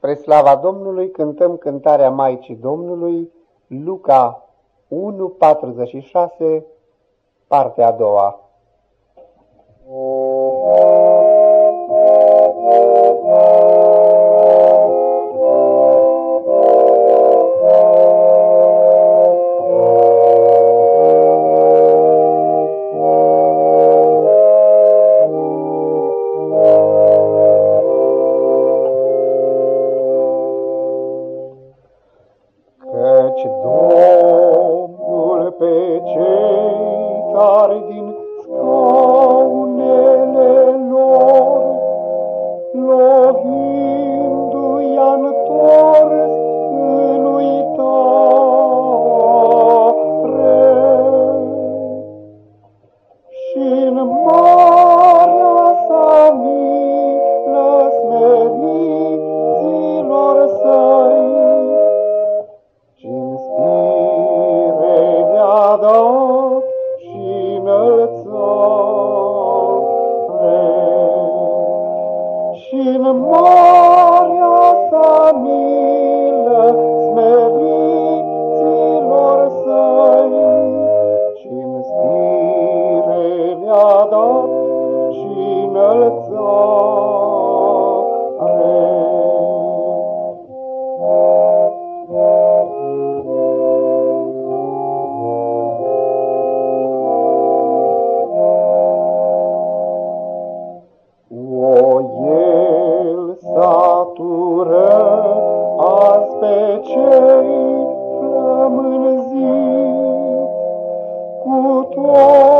Spre slava Domnului cântăm cântarea Maicii Domnului, Luca 1.46, partea a doua. Căci pe cei tari din scaunele lor, lovindu-i-a întors în uitare. Și-n marea in the morning. Azi pe cei flămânziți cu tot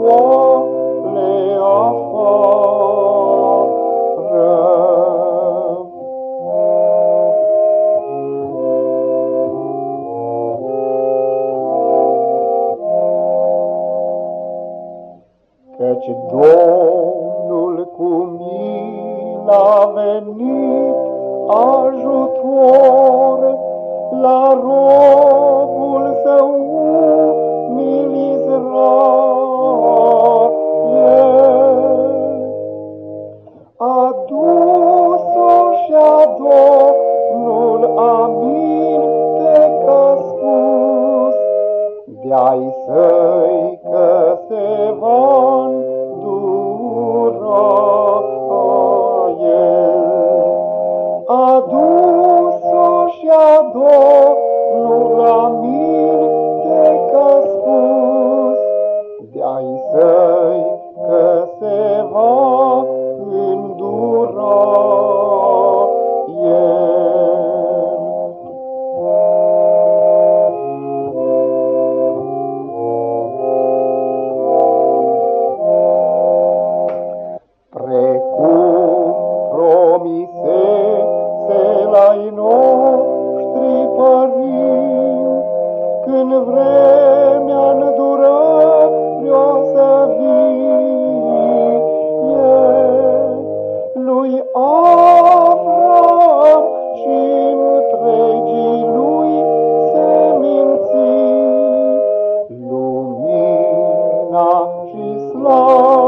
je les enfants. Căci Domnul cu mila venit, ai noștri părinți, când vremea îndurării să vie. Lui Avram și întregii lui se minți, lumina și slavă.